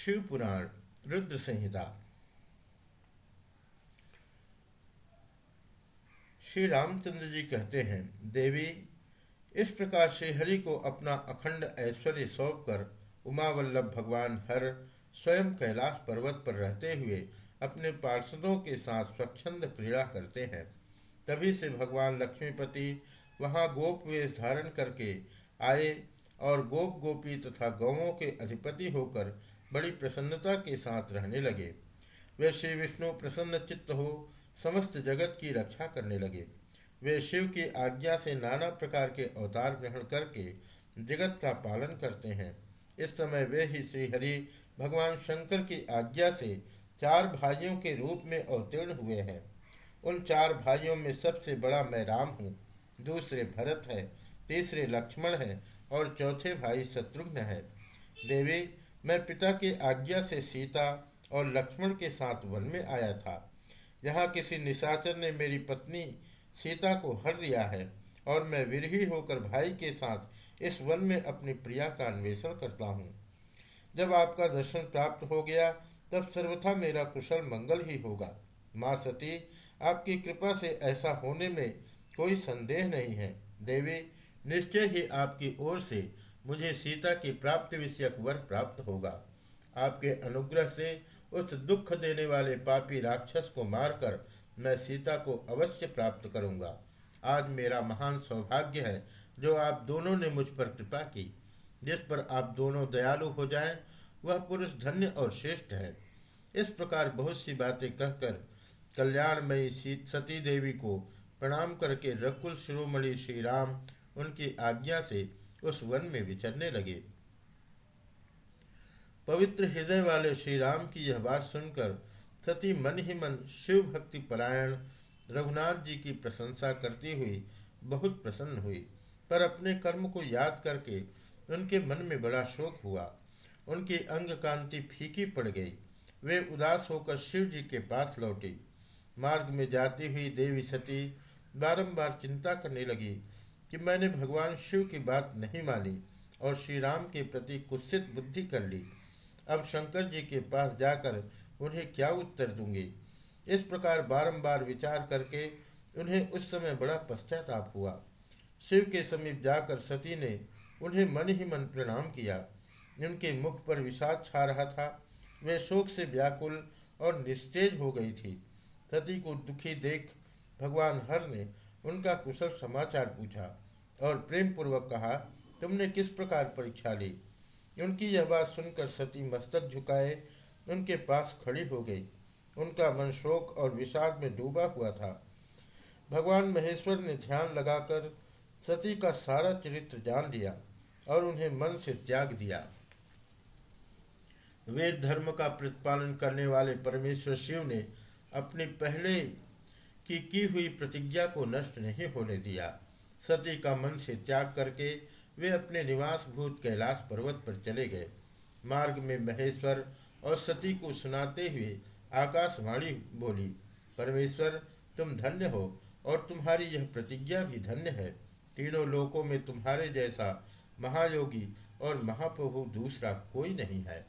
शिव पुराण रुद्र संहिता। श्री रामचंद्र जी कहते हैं, देवी, इस प्रकार श्री हरि को अपना अखंड ऐश्वर्य सौंप कर उमावल्लभ भगवान हर स्वयं कैलाश पर्वत पर रहते हुए अपने पार्षदों के साथ स्वच्छंद क्रीड़ा करते हैं। तभी से भगवान लक्ष्मीपति वहाँ गोप वेश धारण करके आए और गोप गोपी तथा गौों के अधिपति होकर बड़ी प्रसन्नता के साथ रहने लगे। वे श्री विष्णु प्रसन्न चित्त हो, समस्त जगत की रक्षा करने लगे। वे शिव की आज्ञा से नाना प्रकार के अवतार ग्रहण करके जगत का पालन करते हैं। इस समय वे ही श्री हरि भगवान शंकर की आज्ञा से चार भाइयों के रूप में अवतीर्ण हुए हैं। उन चार भाइयों में सबसे बड़ा मैं राम हूँ, दूसरे भरत है, तीसरे लक्ष्मण है और चौथे भाई शत्रुघ्न है। देवी मैं पिता की आज्ञा से सीता और लक्ष्मण के साथ वन में आया था। यहाँ किसी निशाचर ने मेरी पत्नी सीता को हर दिया है और मैं विरही होकर भाई के साथ इस वन में अपनी प्रिया का अन्वेषण करता हूँ। जब आपका दर्शन प्राप्त हो गया, तब सर्वथा मेरा कुशल मंगल ही होगा। माँ सती, आपकी कृपा से ऐसा होने में कोई संदेह नहीं है। देवी, निश्चय ही आपकी ओर से मुझे सीता की प्राप्ति विषयक वर प्राप्त होगा। आपके अनुग्रह से उस दुख देने वाले पापी राक्षस को मारकर मैं सीता को अवश्य प्राप्त करूँगा। आज मेरा महान सौभाग्य है जो आप दोनों ने मुझ पर कृपा की। जिस पर आप दोनों दयालु हो जाएँ, वह पुरुष धन्य और श्रेष्ठ है। इस प्रकार बहुत सी बातें कहकर कल्याणमयी सती देवी को प्रणाम करके रकुल शिरोमणि श्री राम उनकी आज्ञा से उस वन में विचरने लगे। पवित्र हृदय वाले श्री राम की यह बात सुनकर सती मन ही मन शिव भक्ति परायण रघुनाथ जी की प्रशंसा करती हुई बहुत प्रसन्न हुई, पर अपने कर्म को याद करके उनके मन में बड़ा शोक हुआ। उनकी अंग कांति फीकी पड़ गई। वे उदास होकर शिव जी के पास लौटी। मार्ग में जाती हुई देवी सती बारंबार चिंता करने लगी। कि मैंने भगवान शिव की बात नहीं मानी और श्री राम के प्रति कुत्सित बुद्धि कर ली। अब शंकर जी के पास जाकर उन्हें क्या उत्तर दूँगी? इस प्रकार बारंबार विचार करके उन्हें उस समय बड़ा पश्चाताप हुआ। शिव के समीप जाकर सती ने उन्हें मन ही मन प्रणाम किया। उनके मुख पर विषाद छा रहा था। वे शोक से व्याकुल और निस्तेज हो गई थी। सती को दुखी देख भगवान हर ने उनका कुशल समाचार पूछा और प्रेम पूर्वक कहा, तुमने किस प्रकार परीक्षा ली? उनकी यह बात सुनकर सती मस्तक झुकाए, उनके पास खड़ी हो गई। उनका मन शोक और विषाद में डूबा हुआ था। भगवान महेश्वर ने ध्यान लगाकर सती का सारा चरित्र जान लिया और उन्हें मन से त्याग दिया। वेद धर्म का प्रतिपालन करने वाले परमेश्वर शिव ने अपने पहले की की हुई प्रतिज्ञा को नष्ट नहीं होने दिया। सती का मन से त्याग करके वे अपने निवास भूत कैलाश पर्वत पर चले गए। मार्ग में महेश्वर और सती को सुनाते हुए आकाशवाणी बोली, परमेश्वर, तुम धन्य हो और तुम्हारी यह प्रतिज्ञा भी धन्य है। तीनों लोकों में तुम्हारे जैसा महायोगी और महाप्रभु दूसरा कोई नहीं है।